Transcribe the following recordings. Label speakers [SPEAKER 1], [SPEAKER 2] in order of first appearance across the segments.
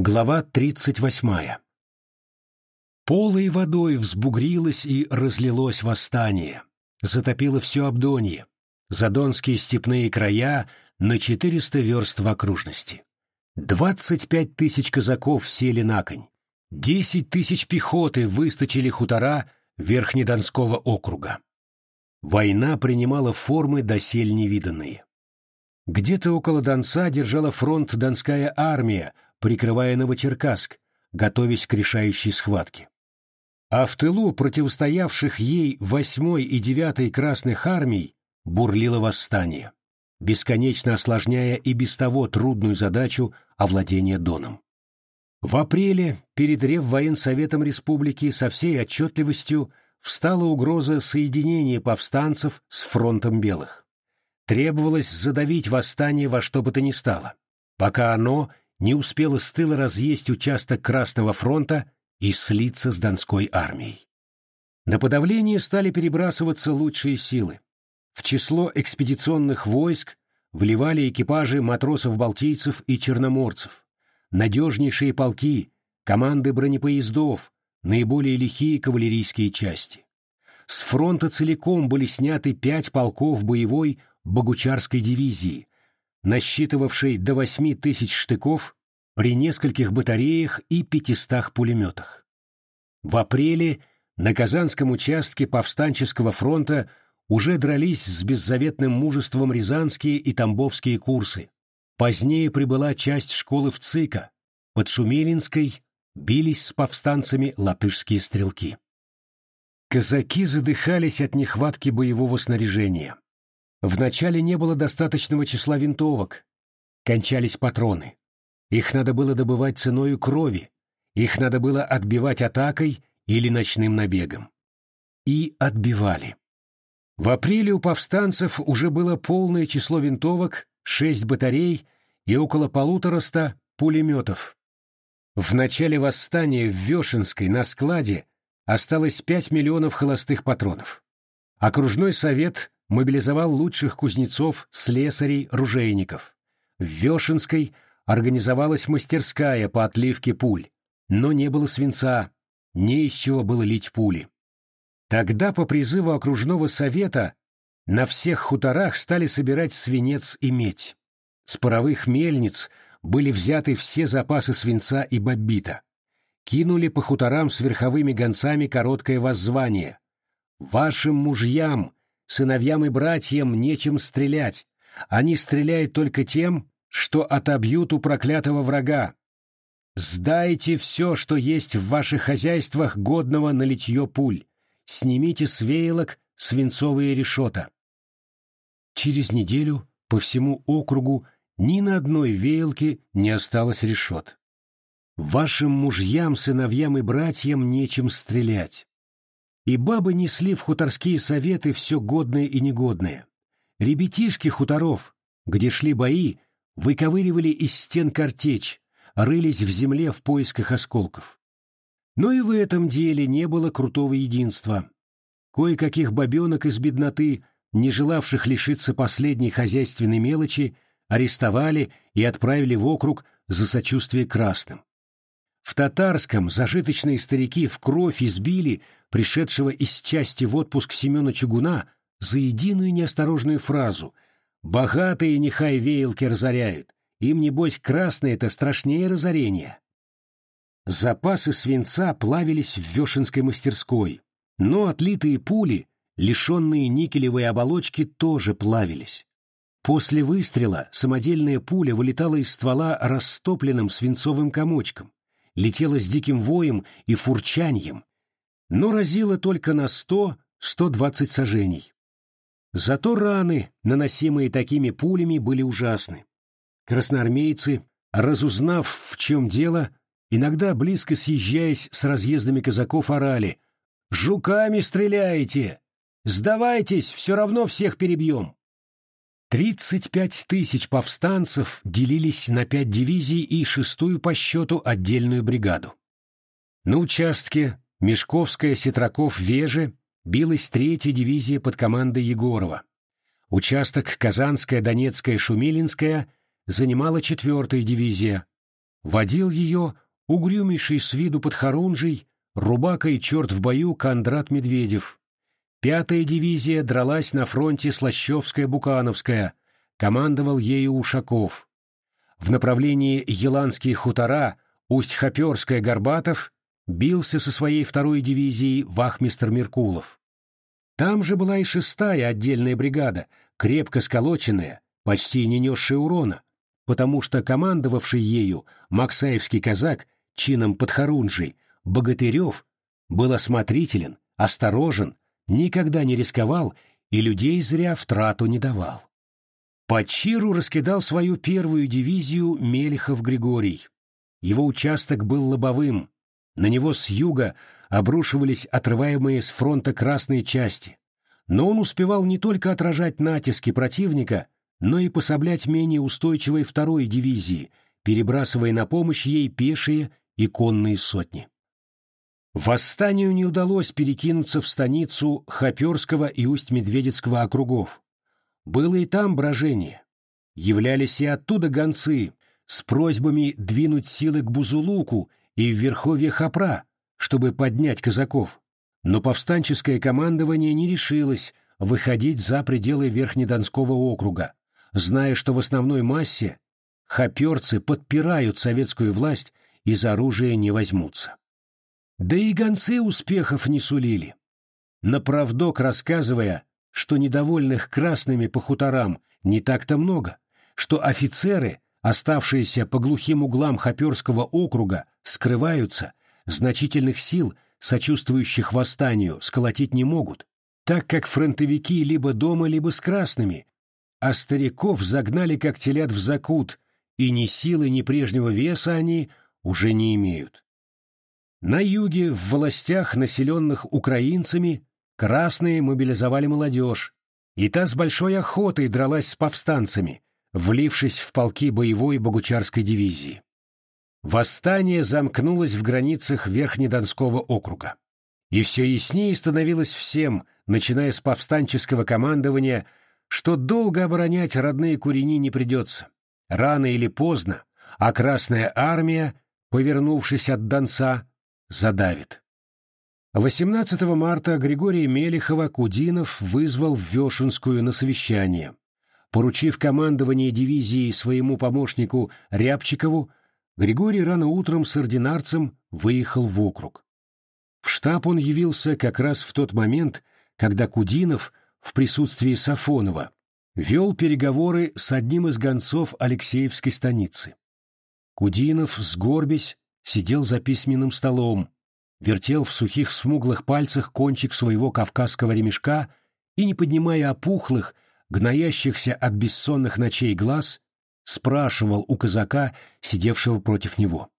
[SPEAKER 1] Глава 38. Полой водой взбугрилось и разлилось восстание, затопило все Абдонье, задонские степные края на 400 верст в окружности. 25 тысяч казаков сели на конь, 10 тысяч пехоты выстачили хутора Верхнедонского округа. Война принимала формы досель невиданные. Где-то около Донца держала фронт Донская армия, прикрывая Новочеркасск, готовясь к решающей схватке. А в тылу противостоявших ей восьмой и девятой Красных армий бурлило восстание, бесконечно осложняя и без того трудную задачу овладения Доном. В апреле перед Реввоенсоветом Республики со всей отчетливостью встала угроза соединения повстанцев с фронтом белых. Требовалось задавить восстание во что бы то ни стало, пока оно не успела с тыла разъесть участок Красного фронта и слиться с Донской армией. На подавление стали перебрасываться лучшие силы. В число экспедиционных войск вливали экипажи матросов-балтийцев и черноморцев, надежнейшие полки, команды бронепоездов, наиболее лихие кавалерийские части. С фронта целиком были сняты пять полков боевой Богучарской дивизии, насчитывавшей до 8 тысяч штыков при нескольких батареях и 500 пулеметах. В апреле на Казанском участке Повстанческого фронта уже дрались с беззаветным мужеством рязанские и тамбовские курсы. Позднее прибыла часть школы в ЦИКа. Под Шумелинской бились с повстанцами латышские стрелки. Казаки задыхались от нехватки боевого снаряжения. Вначале не было достаточного числа винтовок, кончались патроны. Их надо было добывать ценою крови, их надо было отбивать атакой или ночным набегом. И отбивали. В апреле у повстанцев уже было полное число винтовок, шесть батарей и около полутораста пулеметов. В начале восстания в Вешенской на складе осталось пять миллионов холостых патронов. Окружной совет мобилизовал лучших кузнецов, слесарей, ружейников. В Вешенской организовалась мастерская по отливке пуль, но не было свинца, не из чего было лить пули. Тогда по призыву окружного совета на всех хуторах стали собирать свинец и медь. С паровых мельниц были взяты все запасы свинца и бобита. Кинули по хуторам с верховыми гонцами короткое воззвание. «Вашим мужьям Сыновьям и братьям нечем стрелять. Они стреляют только тем, что отобьют у проклятого врага. Сдайте все, что есть в ваших хозяйствах годного на литье пуль. Снимите с веялок свинцовые решета. Через неделю по всему округу ни на одной веялке не осталось решет. Вашим мужьям, сыновьям и братьям нечем стрелять и бабы несли в хуторские советы все годное и негодное. Ребятишки хуторов, где шли бои, выковыривали из стен картечь, рылись в земле в поисках осколков. Но и в этом деле не было крутого единства. Кое-каких бабенок из бедноты, не желавших лишиться последней хозяйственной мелочи, арестовали и отправили в округ за сочувствие красным. В татарском зажиточные старики в кровь избили пришедшего из части в отпуск Семена Чугуна за единую неосторожную фразу «Богатые нехай веялки разоряют, им, небось, красное это страшнее разорения». Запасы свинца плавились в Вешенской мастерской, но отлитые пули, лишенные никелевой оболочки, тоже плавились. После выстрела самодельная пуля вылетала из ствола растопленным свинцовым комочком летела с диким воем и фурчаньем, но разила только на сто-сто двадцать сажений. Зато раны, наносимые такими пулями, были ужасны. Красноармейцы, разузнав, в чем дело, иногда близко съезжаясь с разъездами казаков, орали «Жуками стреляете! Сдавайтесь, все равно всех перебьем!» Тридцать пять тысяч повстанцев делились на пять дивизий и шестую по счету отдельную бригаду. На участке Мешковская-Сетраков-Веже билась третья дивизия под командой Егорова. Участок Казанская, Донецкая, Шумилинская занимала четвертая дивизия. водил ее угрюмейший с виду подхорунжий, рубака и черт в бою Кондрат Медведев. Пятая дивизия дралась на фронте Слащевская-Букановская, командовал ею Ушаков. В направлении Еланские хутора Усть-Хоперская-Горбатов бился со своей второй дивизией вахмистр Меркулов. Там же была и шестая отдельная бригада, крепко сколоченная, почти не несшая урона, потому что командовавший ею Максаевский казак чином подхорунжий Богатырев был осмотрителен, осторожен, никогда не рисковал и людей зря в трату не давал. По Чиру раскидал свою первую дивизию Мелехов Григорий. Его участок был лобовым, на него с юга обрушивались отрываемые с фронта красные части, но он успевал не только отражать натиски противника, но и пособлять менее устойчивой второй дивизии, перебрасывая на помощь ей пешие и конные сотни. Восстанию не удалось перекинуться в станицу Хоперского и Усть-Медведецкого округов. Было и там брожение. Являлись и оттуда гонцы с просьбами двинуть силы к Бузулуку и в верховье Хапра, чтобы поднять казаков. Но повстанческое командование не решилось выходить за пределы Верхнедонского округа, зная, что в основной массе хоперцы подпирают советскую власть и за оружие не возьмутся. Да и гонцы успехов не сулили. Направдок рассказывая, что недовольных красными по хуторам не так-то много, что офицеры, оставшиеся по глухим углам Хоперского округа, скрываются, значительных сил, сочувствующих восстанию, сколотить не могут, так как фронтовики либо дома, либо с красными, а стариков загнали как телят в закут, и ни силы, ни прежнего веса они уже не имеют. На юге, в властях, населенных украинцами, красные мобилизовали молодежь, и та с большой охотой дралась с повстанцами, влившись в полки боевой богучарской дивизии. Восстание замкнулось в границах Верхнедонского округа. И все яснее становилось всем, начиная с повстанческого командования, что долго оборонять родные курени не придется. Рано или поздно, а Красная Армия, повернувшись от Донца, задавит. 18 марта Григория Мелехова Кудинов вызвал в Вешенскую на совещание. Поручив командование дивизии своему помощнику Рябчикову, Григорий рано утром с ординарцем выехал в округ. В штаб он явился как раз в тот момент, когда Кудинов в присутствии Сафонова вел переговоры с одним из гонцов Алексеевской станицы. Кудинов, сгорбясь, сидел за письменным столом, вертел в сухих смуглых пальцах кончик своего кавказского ремешка и, не поднимая опухлых, гноящихся от бессонных ночей глаз, спрашивал у казака, сидевшего против него.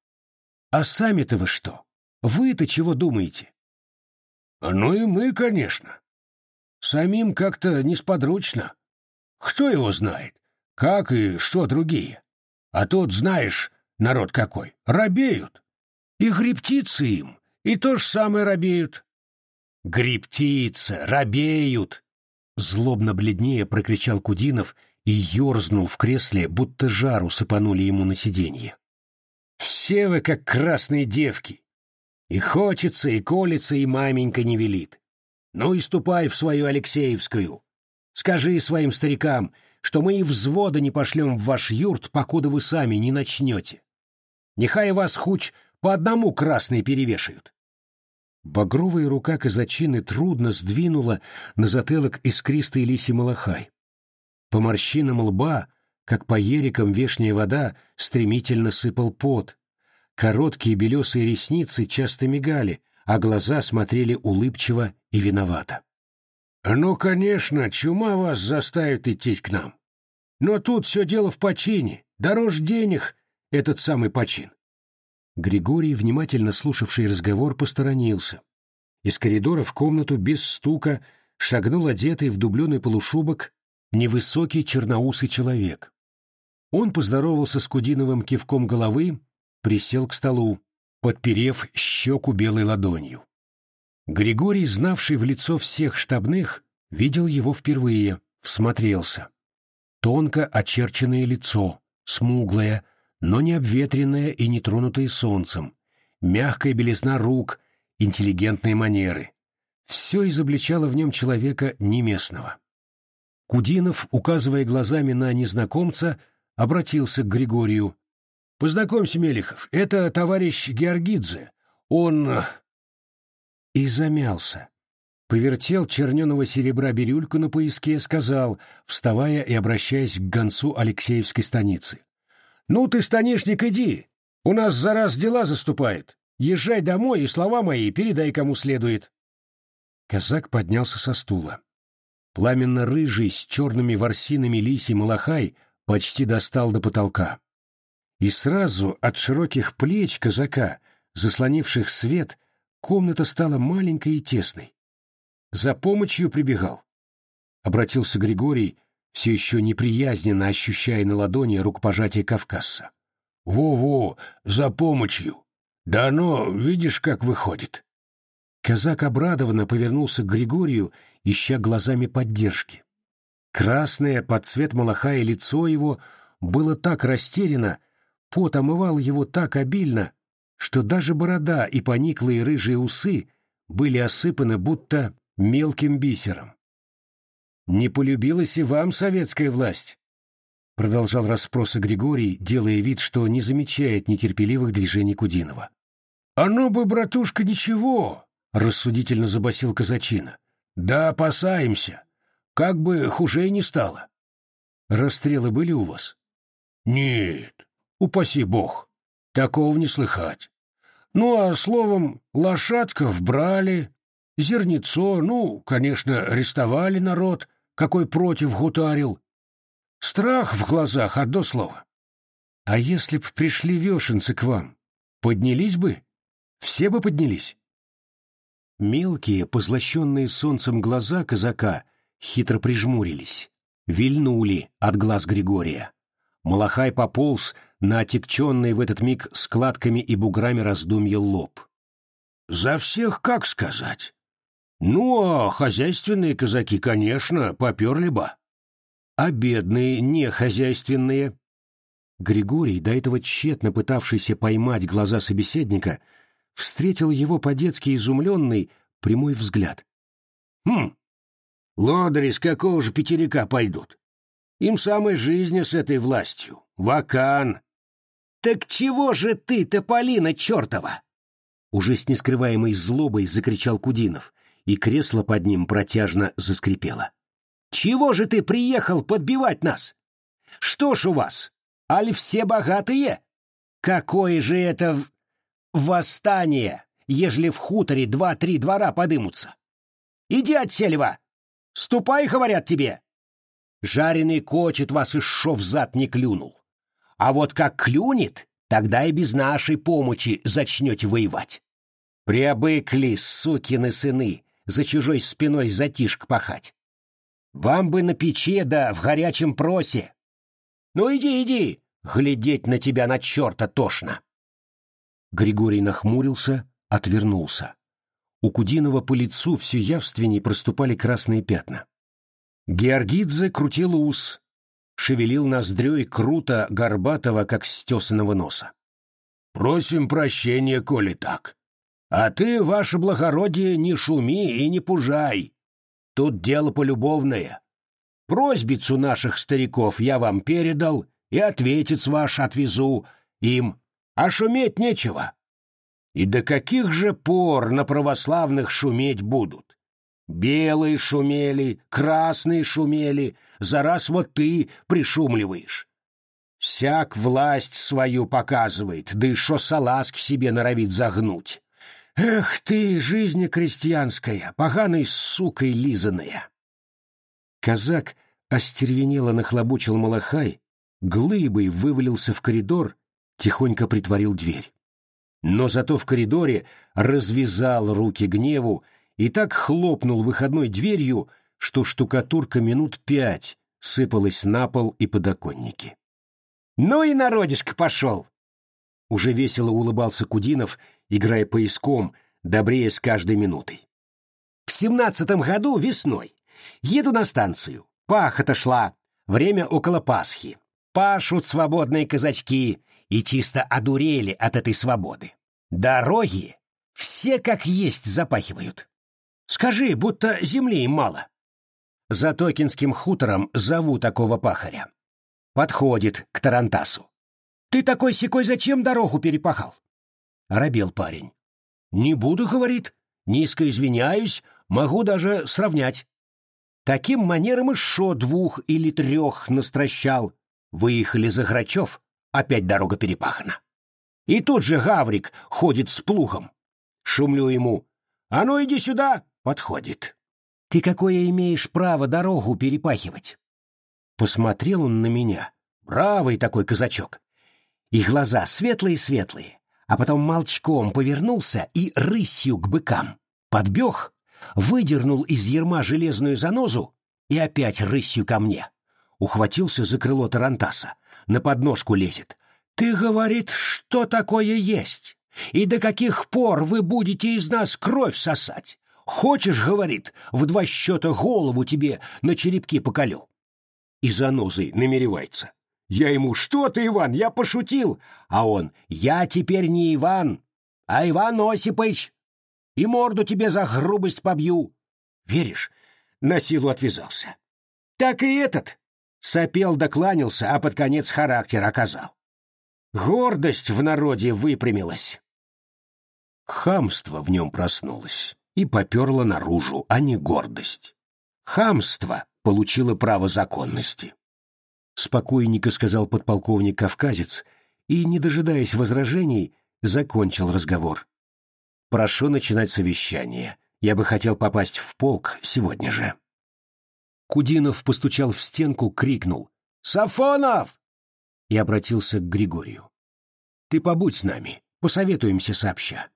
[SPEAKER 1] «А сами-то вы что? Вы-то чего думаете?»
[SPEAKER 2] «Ну и мы, конечно. Самим как-то несподручно. Кто его знает, как и что другие? А тут, знаешь, народ какой, робеют. И гребтицы им, и то же самое робеют».
[SPEAKER 1] «Гребтицы, робеют!» Злобно бледнее прокричал Кудинов — и ерзнул в кресле, будто жару сыпанули ему на сиденье. «Все вы как красные девки! И хочется, и колется, и маменька не велит. Ну и ступай в свою Алексеевскую. Скажи своим старикам, что мы и взвода не пошлем в ваш юрт, покуда вы сами не начнете. Нехай вас хуч по одному красные перевешают». Багровая рука казачины трудно сдвинула на затылок искристый лиси малахай. По морщинам лба, как по ерикам вешняя вода, стремительно сыпал пот. Короткие белесые ресницы часто мигали, а глаза смотрели улыбчиво и виновато.
[SPEAKER 2] «Ну, конечно, чума вас заставит идти к нам. Но тут все дело в почине, дороже денег этот самый почин».
[SPEAKER 1] Григорий, внимательно слушавший разговор, посторонился. Из коридора в комнату без стука шагнул одетый в дубленый полушубок невысокий черноусый человек. Он поздоровался с Кудиновым кивком головы, присел к столу, подперев щеку белой ладонью. Григорий, знавший в лицо всех штабных, видел его впервые, всмотрелся. Тонко очерченное лицо, смуглое, но не обветренная и не тронутая солнцем, мягкая белизна рук, интеллигентные манеры. Все изобличало в нем человека неместного. Кудинов, указывая глазами на незнакомца, обратился к Григорию. — Познакомься, Мелихов, это товарищ Георгидзе. Он... Э, и замялся. Повертел черненого серебра бирюльку на поиске, сказал, вставая и обращаясь к гонцу Алексеевской станицы. «Ну ты, станишник, иди. У нас за раз дела заступает. Езжай домой и слова мои передай кому следует». Казак поднялся со стула. Пламенно-рыжий с черными ворсинами лисий малахай почти достал до потолка. И сразу от широких плеч казака, заслонивших свет, комната стала маленькой и тесной. За помощью прибегал. Обратился Григорий, все еще неприязненно ощущая на ладони рукопожатие Кавказца. «Во-во, за помощью! Да оно, видишь, как выходит!» Казак обрадованно повернулся к Григорию, ища глазами поддержки. Красное под цвет малахая лицо его было так растеряно, пот омывал его так обильно, что даже борода и пониклые рыжие усы были осыпаны будто мелким бисером. «Не полюбилась и вам советская власть?» Продолжал расспросы Григорий, делая вид, что не замечает нетерпеливых движений Кудинова. «Оно бы, братушка, ничего!» — рассудительно забасил казачина. «Да опасаемся. Как бы хуже не стало». «Расстрелы были у вас?» «Нет, упаси бог. Такого не слыхать. Ну, а словом, лошадков брали, зернецо, ну, конечно, арестовали народ, какой против гутарил. Страх в глазах, одно слово. А если б пришли вешенцы к вам, поднялись бы? Все бы поднялись. Мелкие, позлощенные солнцем глаза казака хитро прижмурились, вильнули от глаз Григория. Малахай пополз на отекченный в этот миг складками и буграми раздумья лоб. «За всех как сказать? Ну, а хозяйственные казаки, конечно, поперли бы. А бедные, не хозяйственные? Григорий, до этого тщетно пытавшийся поймать глаза собеседника, встретил его по-детски изумленный прямой взгляд. «Хм, лодыри с какого же пятерика пойдут? Им самой жизни с этой властью. Вакан!» «Так чего же ты, Тополина чертова?» Уже с нескрываемой злобой закричал Кудинов и кресло под ним протяжно заскрипело. «Чего же ты приехал подбивать нас? Что ж у вас, аль все богатые? Какое же это восстание, ежели в хуторе два-три двора подымутся? Иди от сельва! Ступай, говорят тебе!» Жареный кочет вас и шов зад не клюнул. А вот как клюнет, тогда и без нашей помощи зачнете воевать. Приобыкли, сукины сыны, за чужой спиной затишк пахать. Вам бы на печи да в горячем просе. Ну иди, иди, глядеть на тебя на черта тошно. Григорий нахмурился, отвернулся. У Кудинова по лицу все явственней проступали красные пятна. Георгидзе крутил ус, шевелил ноздрёй круто горбатого, как стесанного носа. «Просим прощения, коли так. А ты, ваше благородие, не шуми и не пужай. Тут дело полюбовное. Просьбицу наших стариков я вам передал, и ответец ваш отвезу им, а шуметь нечего. И до каких же пор на православных шуметь будут? Белые шумели, красные шумели, за раз вот ты пришумливаешь. Всяк власть свою показывает, да и шо салаз к себе норовит загнуть. Эх ты, жизнь крестьянская, поганой сукой лизаная! Казак остервенело нахлобучил малахай, глыбой вывалился в коридор, тихонько притворил дверь. Но зато в коридоре развязал руки гневу и так хлопнул выходной дверью, что штукатурка минут пять сыпалась на пол и подоконники. «Ну и народишко пошел!» Уже весело улыбался Кудинов играя поиском, добрее с каждой минутой. В семнадцатом году весной еду на станцию. Пахота шла, время около Пасхи. Пашут свободные казачки, и чисто одурели от этой свободы. Дороги все как есть запахивают. Скажи, будто земли им мало. За Токинским хутором зову такого пахаря. Подходит к Тарантасу. Ты такой секой зачем дорогу перепахал? Робел парень. Не буду, говорит, низко извиняюсь, могу даже сравнять. Таким манером шо двух или трех настращал. Выехали за Грачев, опять дорога перепахана. И тут же Гаврик ходит с плугом. Шумлю ему. «А ну иди сюда!» Подходит. «Ты какое имеешь право дорогу перепахивать?» Посмотрел он на меня. Бравый такой казачок. И глаза светлые-светлые. А потом молчком повернулся и рысью к быкам. Подбег, выдернул из ерма железную занозу и опять рысью ко мне. Ухватился за крыло Тарантаса. На подножку лезет. «Ты, — говорит, — что такое есть? И до каких пор вы будете из нас кровь сосать? Хочешь, — говорит, — в два счета голову тебе на черепки поколю?» И занозой намеревается. Я ему, что ты, Иван, я пошутил. А он, я теперь не Иван, а Иван Осипович. И морду тебе за грубость побью. Веришь? На силу отвязался. Так и этот. Сопел докланялся, а под конец характер оказал. Гордость в народе выпрямилась. Хамство в нем проснулось и поперло наружу, а не гордость. Хамство получило право законности. Спокойненько сказал подполковник Кавказец и, не дожидаясь возражений, закончил разговор. «Прошу начинать совещание. Я бы хотел попасть в полк сегодня же». Кудинов постучал в стенку, крикнул «Сафонов!» и обратился к Григорию. «Ты побудь с нами, посоветуемся сообща.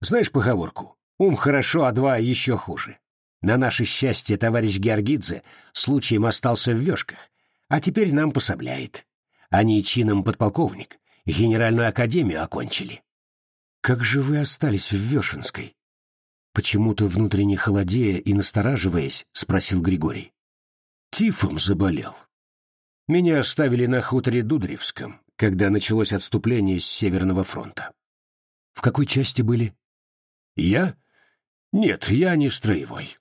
[SPEAKER 1] Знаешь поговорку? Ум хорошо, а два еще хуже. На наше счастье товарищ Георгидзе случаем остался в вешках, а теперь нам пособляет. Они чином подполковник, генеральную академию окончили. Как же вы остались в Вешенской? Почему-то внутренне холодея и настораживаясь, спросил Григорий. Тифом заболел. Меня оставили на хуторе Дудревском, когда началось отступление с Северного фронта. В какой части были? Я? Нет, я не строевой.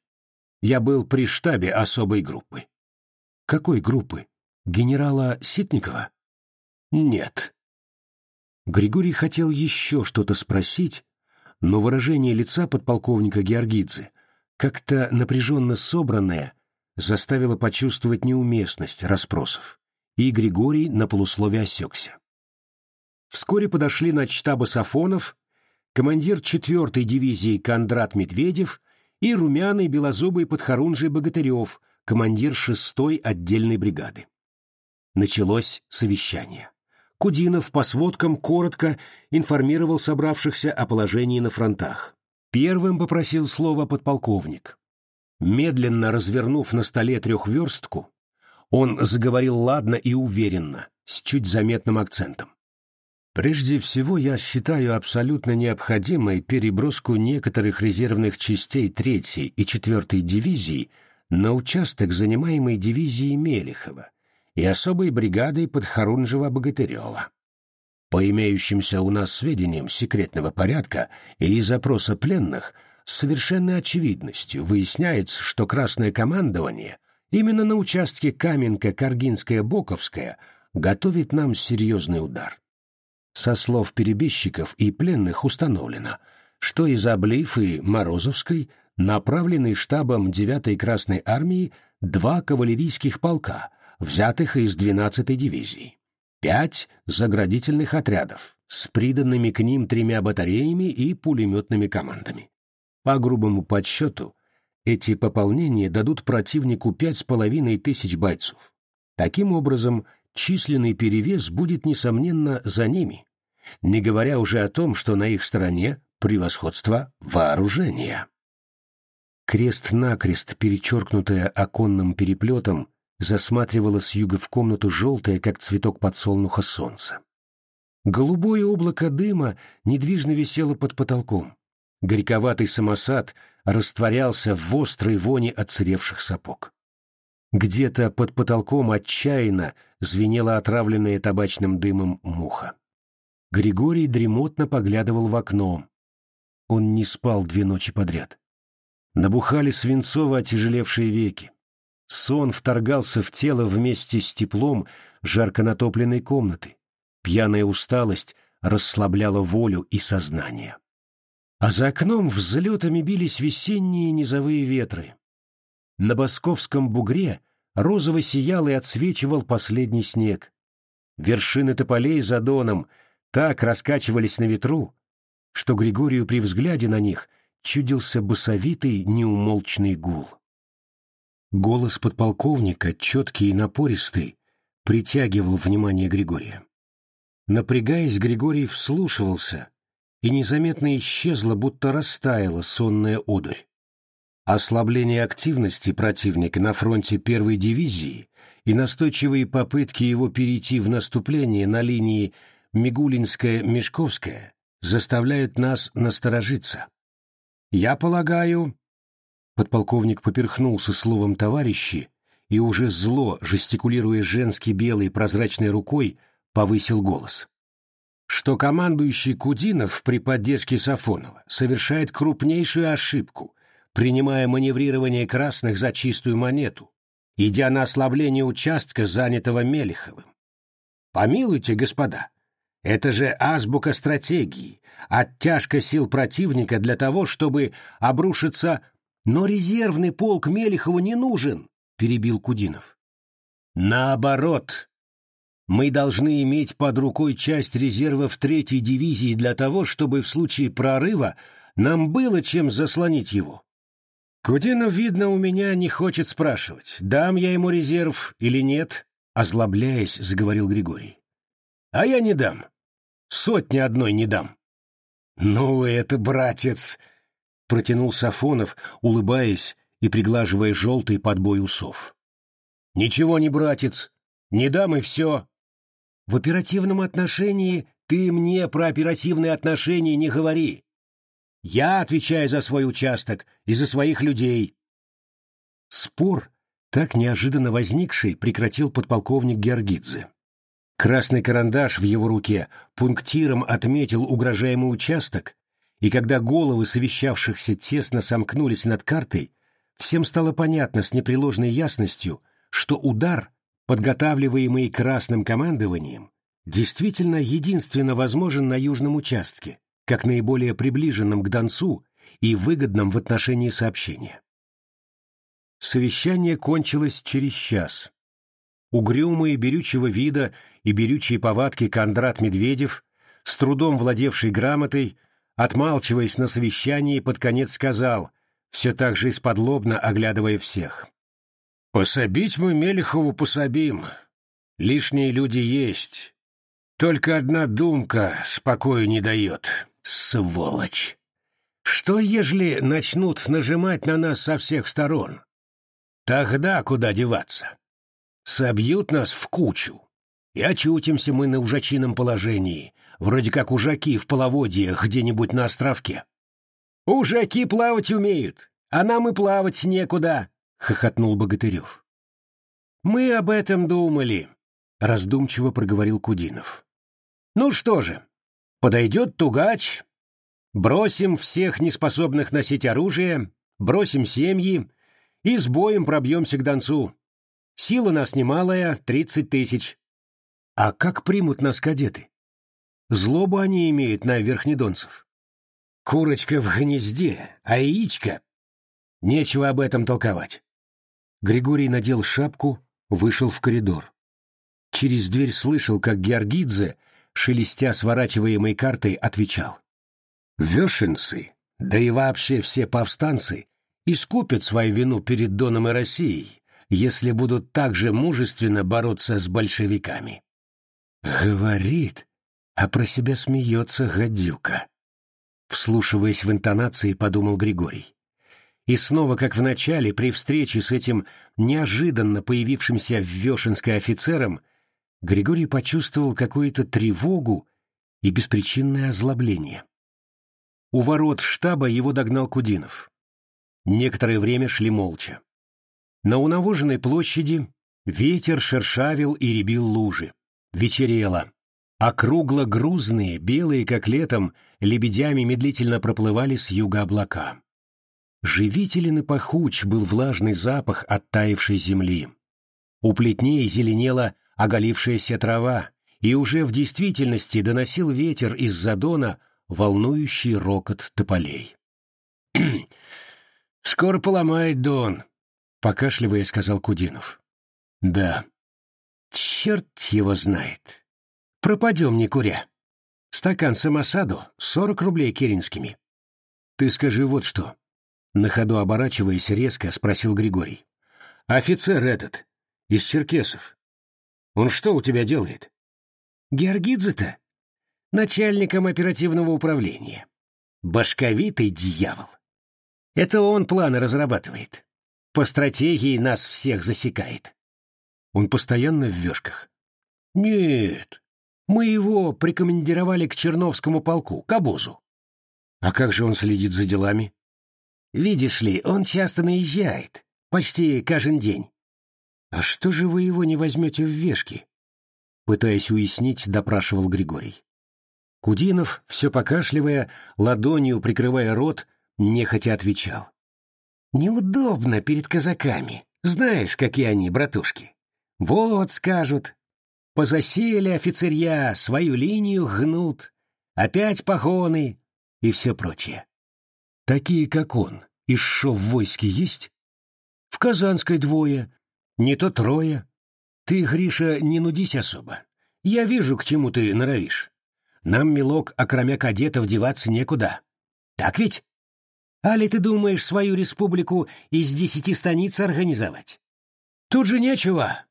[SPEAKER 1] Я был при штабе особой группы. Какой группы? Генерала Ситникова? Нет. Григорий хотел еще что-то спросить, но выражение лица подполковника Георгидзе, как-то напряженно собранное, заставило почувствовать неуместность расспросов, и Григорий на полуслове осекся. Вскоре подошли на штаба Сафонов, командир 4-й дивизии Кондрат Медведев и румяный белозубый подхорунжий Богатырев, командир 6-й отдельной бригады. Началось совещание. Кудинов по сводкам коротко информировал собравшихся о положении на фронтах. Первым попросил слово подполковник. Медленно развернув на столе трехверстку, он заговорил ладно и уверенно, с чуть заметным акцентом. Прежде всего, я считаю абсолютно необходимой переброску некоторых резервных частей 3 и 4 дивизий на участок, занимаемый дивизией Мелехова и особой бригадой Подхорунжева-Богатырева. По имеющимся у нас сведениям секретного порядка и из запроса пленных, с совершенной очевидностью выясняется, что Красное командование именно на участке Каменка-Каргинская-Боковская готовит нам серьезный удар. Со слов перебежчиков и пленных установлено, что из Облив и Морозовской направлены штабом 9-й Красной армии два кавалерийских полка, взятых из 12-й дивизии, пять заградительных отрядов с приданными к ним тремя батареями и пулеметными командами. По грубому подсчету, эти пополнения дадут противнику пять с половиной тысяч бойцов. Таким образом, численный перевес будет, несомненно, за ними, не говоря уже о том, что на их стороне превосходство вооружения. Крест-накрест, перечеркнутое оконным переплетом, засматривало с юга в комнату желтое, как цветок подсолнуха солнца. Голубое облако дыма недвижно висело под потолком. Горьковатый самосад растворялся в острой воне отсыревших сапог. Где-то под потолком отчаянно звенела отравленная табачным дымом муха. Григорий дремотно поглядывал в окно. Он не спал две ночи подряд. Набухали свинцово отяжелевшие веки. Сон вторгался в тело вместе с теплом жарко натопленной комнаты. Пьяная усталость расслабляла волю и сознание. А за окном взлетами бились весенние низовые ветры. На Босковском бугре розово сиял и отсвечивал последний снег. Вершины тополей за доном так раскачивались на ветру, что Григорию при взгляде на них чудился басовитый неумолчный гул. Голос подполковника, четкий и напористый, притягивал внимание Григория. Напрягаясь, Григорий вслушивался, и незаметно исчезла, будто растаяла сонная одурь. Ослабление активности противника на фронте первой дивизии и настойчивые попытки его перейти в наступление на линии Мигулинская-Мешковская заставляют нас насторожиться. Я полагаю... Подполковник поперхнулся словом «товарищи» и уже зло, жестикулируя женский белой прозрачной рукой, повысил голос. Что командующий Кудинов при поддержке Сафонова совершает крупнейшую ошибку, принимая маневрирование красных за чистую монету, идя на ослабление участка, занятого Мелеховым. Помилуйте, господа, это же азбука стратегии, оттяжка сил противника для того, чтобы обрушиться... Но резервный полк Мелехова не нужен, перебил Кудинов. Наоборот, мы должны иметь под рукой часть резервов третьей дивизии для того, чтобы в случае прорыва нам было чем заслонить его. Кудинов, видно, у меня не хочет спрашивать, дам я ему резерв или нет, озлобляясь, заговорил Григорий. А я не дам. Сотни одной не дам. Ну, это, братец, протянул Сафонов, улыбаясь и приглаживая желтый подбой усов. Ничего не, братец, не дам и все. В оперативном отношении ты мне про оперативные отношения не говори. Я отвечаю за свой участок и за своих людей. Спор, так неожиданно возникший, прекратил подполковник Георгидзе. Красный карандаш в его руке пунктиром отметил угрожаемый участок, и когда головы совещавшихся тесно сомкнулись над картой, всем стало понятно с непреложной ясностью, что удар подготавливаемый красным командованием, действительно единственно возможен на южном участке, как наиболее приближенном к Донцу и выгодном в отношении сообщения. Совещание кончилось через час. Угрюмый, берючего вида и берючие повадки Кондрат Медведев, с трудом владевший грамотой, отмалчиваясь на совещании, под конец сказал, все так же исподлобно оглядывая всех. Пособить мы Мелехову пособим. Лишние люди есть. Только одна думка спокою не дает. Сволочь! Что, ежели начнут нажимать на нас со всех сторон? Тогда куда деваться? Собьют нас в кучу, и очутимся мы на ужачином положении, вроде как ужаки в половодьях где-нибудь на островке. Ужаки плавать умеют, а нам и плавать некуда, хохотнул Богатырев. «Мы об этом думали», — раздумчиво проговорил Кудинов. «Ну что же, подойдет тугач, бросим всех неспособных носить оружие, бросим семьи и с боем пробьемся к Донцу. Сила нас немалая, тридцать тысяч. А как примут нас кадеты? Злобу они имеют на верхнедонцев. Курочка в гнезде, а яичко... Нечего об этом толковать. Григорий надел шапку, вышел в коридор. Через дверь слышал, как Георгидзе, шелестя сворачиваемой картой, отвечал. «Вешенцы, да и вообще все повстанцы, искупят свою вину перед Доном и Россией, если будут так же мужественно бороться с большевиками». «Говорит, а про себя смеется гадюка», — вслушиваясь в интонации, подумал Григорий. И снова, как в начале, при встрече с этим неожиданно появившимся в Вешенской офицером, Григорий почувствовал какую-то тревогу и беспричинное озлобление. У ворот штаба его догнал Кудинов. Некоторое время шли молча. На унавоженной площади ветер шершавил и ребил лужи. Вечерело. Округло-грузные, белые, как летом, лебедями медлительно проплывали с юга облака. Живителен и пахуч был влажный запах оттаившей земли. У плетней зеленела оголившаяся трава, и уже в действительности доносил ветер из задона волнующий рокот тополей. «Скоро поломает Дон», — покашливая сказал Кудинов. «Да». «Черт его знает. Пропадем не куря. Стакан самосаду — сорок рублей киринскими». «Ты скажи вот что». На ходу оборачиваясь резко, спросил Григорий. «Офицер этот, из черкесов. Он что у тебя делает?» «Георгидзе-то? Начальником оперативного управления. Башковитый дьявол. Это он планы разрабатывает. По стратегии нас всех засекает. Он постоянно в вешках. Нет, мы его прикомандировали к Черновскому полку, к обозу. А как же он следит за делами? Видишь ли, он часто наезжает, почти каждый день. А что же вы его не возьмете в вешки? Пытаясь уяснить, допрашивал Григорий. Кудинов, все покашливая, ладонью прикрывая рот, нехотя отвечал. «Неудобно перед казаками. Знаешь, какие они, братушки. Вот, скажут, позасели офицерья, свою линию гнут, опять погоны и все прочее. Такие, как он, из шо в войске есть? В Казанской двое, не то трое. Ты, Гриша, не нудись особо. Я вижу, к чему ты норовишь. Нам, милок, окромя кадетов деваться некуда. Так ведь? Али ты думаешь свою республику из десяти станиц организовать? Тут же нечего.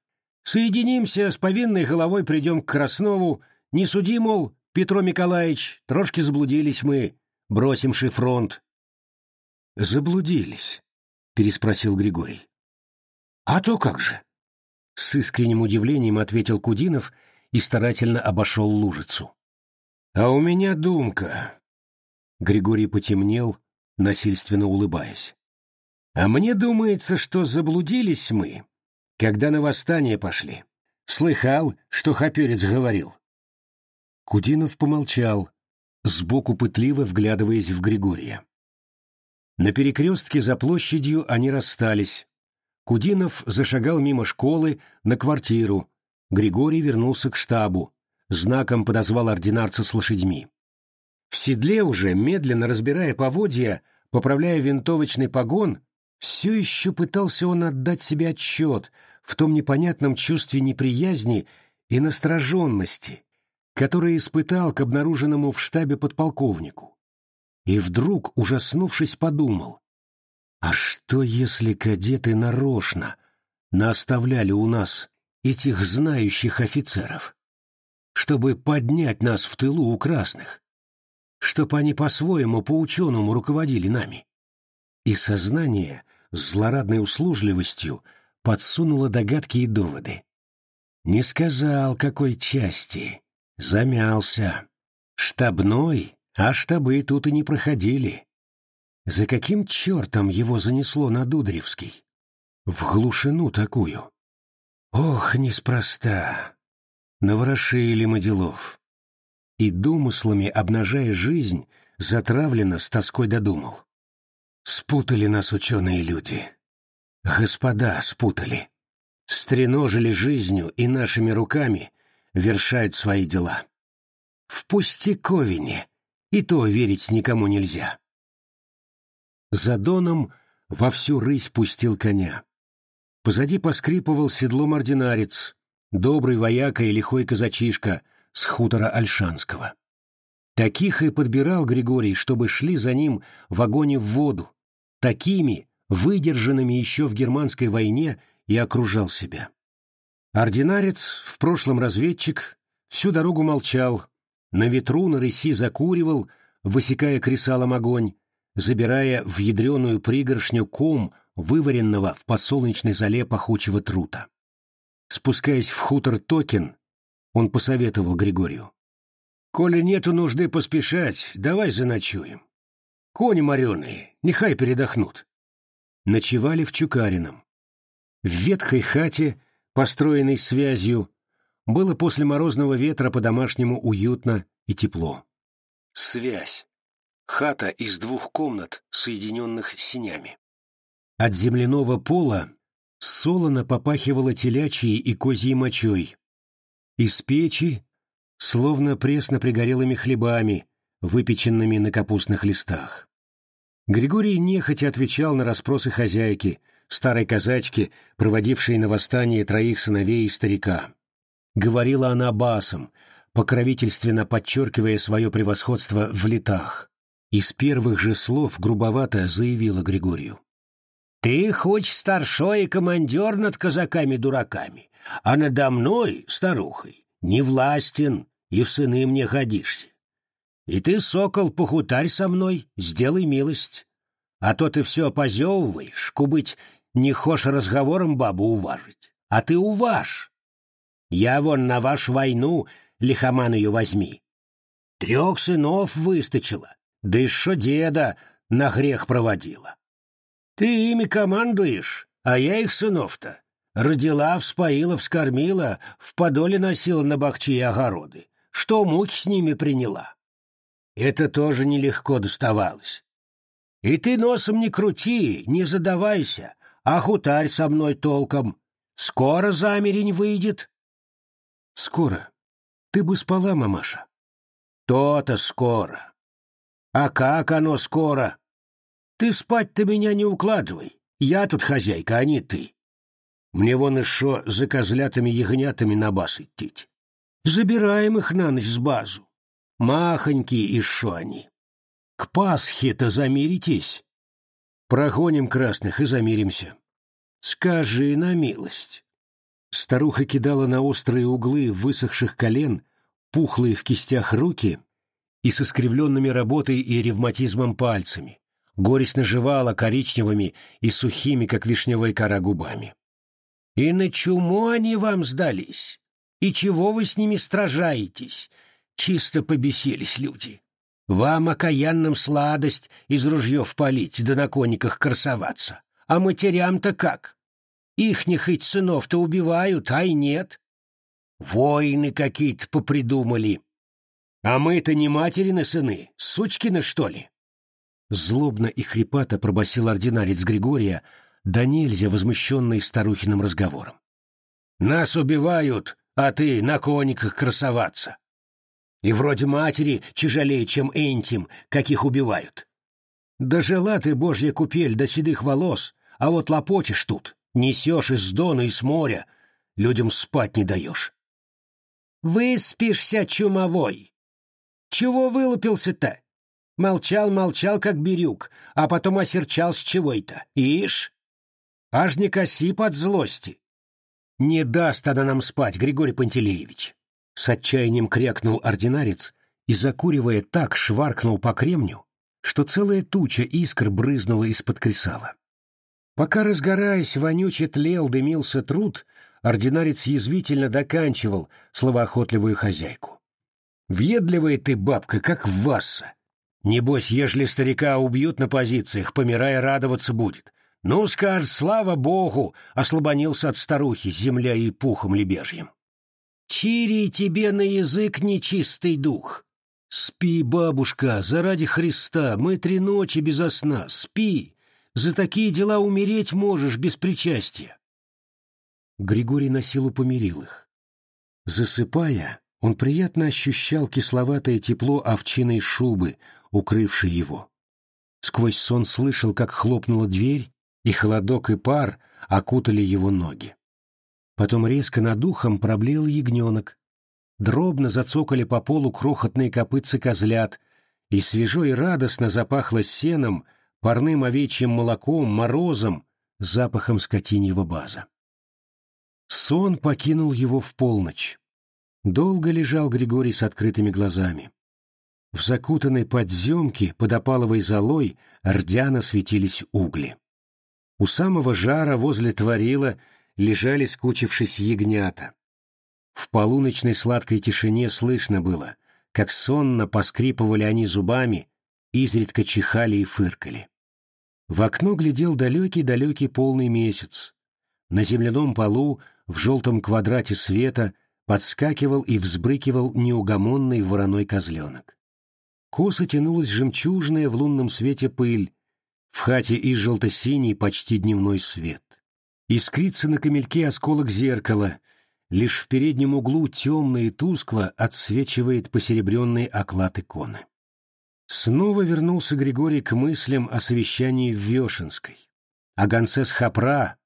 [SPEAKER 1] Соединимся, с повинной головой придем к Краснову, не суди, мол, Петро Николаевич, трошки заблудились мы, бросимши фронт. Заблудились, переспросил Григорий. А то как же? С искренним удивлением ответил Кудинов и старательно обошел лужицу. А у меня думка. Григорий потемнел, насильственно улыбаясь. А мне думается, что заблудились мы, когда на восстание пошли. Слыхал, что Хоперец говорил. Кудинов помолчал, сбоку пытливо вглядываясь в Григория. На перекрестке за площадью они расстались. Кудинов зашагал мимо школы на квартиру. Григорий вернулся к штабу. Знаком подозвал ординарца с лошадьми. В седле уже, медленно разбирая поводья, поправляя винтовочный погон, все еще пытался он отдать себе отчет в том непонятном чувстве неприязни и настороженности, которое испытал к обнаруженному в штабе подполковнику. И вдруг, ужаснувшись, подумал, а что, если кадеты нарочно наоставляли у нас этих знающих офицеров, чтобы поднять нас в тылу у красных? чтоб они по-своему, по-ученому руководили нами. И сознание с злорадной услужливостью подсунуло догадки и доводы. Не сказал, какой части. Замялся. Штабной, а штабы тут и не проходили. За каким чертом его занесло на Дударевский? В глушину такую. Ох, неспроста. Наворошили мы делов и домыслами обнажая жизнь, затравленно с тоской додумал. Спутали нас ученые люди. Господа спутали. Стреножили жизнью и нашими руками вершают свои дела. В пустяковине, и то верить никому нельзя. За доном во всю рысь пустил коня. Позади поскрипывал седлом ординарец, добрый вояка и лихой казачишка, с хутора Альшанского. Таких и подбирал Григорий, чтобы шли за ним в огонь в воду, такими, выдержанными еще в германской войне, и окружал себя. Ординарец, в прошлом разведчик, всю дорогу молчал, на ветру на рыси закуривал, высекая кресалом огонь, забирая в ядреную пригоршню ком, вываренного в подсолнечной зале пахучего трута. Спускаясь в хутор Токин, он посоветовал Григорию. «Коли нету нужды поспешать, давай заночуем. Кони мореные, нехай передохнут». Ночевали в Чукарином. В ветхой хате, построенной связью, было после морозного ветра по-домашнему уютно и тепло. Связь. Хата из двух комнат, соединенных синями. От земляного пола солоно попахивало телячьей и козьей мочой. Из печи, словно пресно пригорелыми хлебами, выпеченными на капустных листах. Григорий нехотя отвечал на расспросы хозяйки, старой казачки, проводившей на восстание троих сыновей и старика. Говорила она басом, покровительственно подчеркивая свое превосходство в летах. Из первых же слов грубовато заявила Григорию. «Ты хоть старшой и командир над казаками-дураками, а надо мной, старухой, не властен и в сыны мне годишься. И ты, сокол, похутарь со мной, сделай милость. А то ты все позевываешь, кубыть не хошь разговором бабу уважить. А ты уваж. Я вон на ваш войну, лихоман ее возьми. Трех сынов выстачила, да еще деда на грех проводила. Ты ими командуешь, а я их сынов-то. Родила, вспоила, вскормила, в подоле носила на бахчи и огороды. Что муки с ними приняла? Это тоже нелегко доставалось. И ты носом не крути, не задавайся, а хутарь со мной толком. Скоро замерень выйдет. Скоро. Ты бы спала, мамаша. То-то скоро. А как оно скоро? Ты спать-то меня не укладывай. Я тут хозяйка, а не ты. Мне вон еще за козлятами ягнятами на бас идти. Забираем их на ночь с базу. Махонькие шо они. К Пасхе-то замиритесь. Прогоним красных и замиримся. Скажи на милость. Старуха кидала на острые углы высохших колен, пухлые в кистях руки и с искривленными работой и ревматизмом пальцами, горестно жевала коричневыми и сухими, как вишневая кора, губами. «И на чуму они вам сдались? И чего вы с ними стражаетесь? Чисто побесились люди. Вам окаянным сладость из ружьев палить, да на конниках красоваться. А матерям-то как? Ихних хоть сынов-то убивают, а и нет. Воины какие-то попридумали. А мы-то не материны сыны, сучкины, что ли? Злобно и хрипато пробасил ординарец Григория, да нельзя возмущенный старухиным разговором. Нас убивают, а ты на конниках красоваться. И вроде матери тяжелее, чем Энтим, каких убивают. Дожила ты, божья купель, до седых волос, а вот лопочешь тут, несешь из дона и с моря, людям спать не даешь. Выспишься, чумовой! Чего вылупился-то? Молчал, молчал, как бирюк, а потом осерчал с чего-то. Ишь! Аж не коси под злости. Не даст она нам спать, Григорий Пантелеевич. С отчаянием крякнул ординарец и, закуривая, так шваркнул по кремню, что целая туча искр брызнула из-под кресала. Пока, разгораясь, вонюче тлел, дымился труд, ординарец язвительно доканчивал словоохотливую хозяйку. «Въедливая ты, бабка, как васса! Небось, ежели старика убьют на позициях, помирая, радоваться будет. Ну, скажет, слава богу, ослабонился от старухи, земля и пухом лебежьим. Чири тебе на язык нечистый дух. Спи, бабушка, заради Христа, мы три ночи без сна, спи. За такие дела умереть можешь без причастия. Григорий на силу помирил их. Засыпая, он приятно ощущал кисловатое тепло овчиной шубы, укрывшей его. Сквозь сон слышал, как хлопнула дверь, и холодок и пар окутали его ноги. Потом резко над ухом проблеял ягненок. Дробно зацокали по полу крохотные копытцы козлят, и свежо и радостно запахло сеном, парным овечьим молоком, морозом, запахом скотиньего база. Сон покинул его в полночь. Долго лежал Григорий с открытыми глазами. В закутанной подземке под опаловой золой рдяно светились угли. У самого жара возле творила лежали, скучившись, ягнята. В полуночной сладкой тишине слышно было, как сонно поскрипывали они зубами, изредка чихали и фыркали. В окно глядел далекий-далекий полный месяц. На земляном полу, в желтом квадрате света, подскакивал и взбрыкивал неугомонный вороной козленок. Косо тянулась жемчужная в лунном свете пыль, в хате и желто-синий почти дневной свет. Искрится на камельке осколок зеркала, лишь в переднем углу темно и тускло отсвечивает посеребренный оклад иконы. Снова вернулся Григорий к мыслям о совещании в Вешенской, о гонце с Хапра,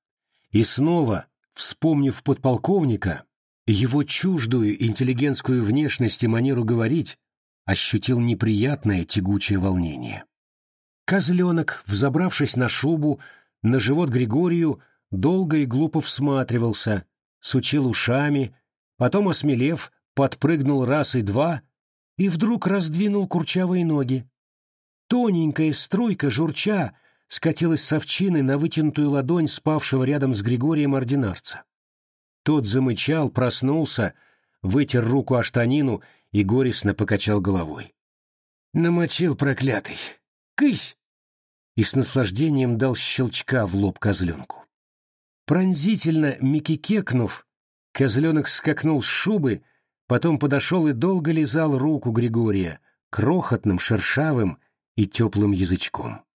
[SPEAKER 1] и снова, вспомнив подполковника, его чуждую интеллигентскую внешность и манеру говорить, ощутил неприятное тягучее волнение. Козленок, взобравшись на шубу, на живот Григорию, долго и глупо всматривался, сучил ушами, потом, осмелев, подпрыгнул раз и два и вдруг раздвинул курчавые ноги. Тоненькая струйка журча скатилась с овчины на вытянутую ладонь спавшего рядом с Григорием ординарца. Тот замычал, проснулся, вытер руку о штанину и горестно покачал головой. «Намочил проклятый! Кысь!» И с наслаждением дал щелчка в лоб козленку. Пронзительно микикекнув, козленок скакнул с шубы, потом подошел и долго лизал руку Григория крохотным, шершавым и теплым язычком.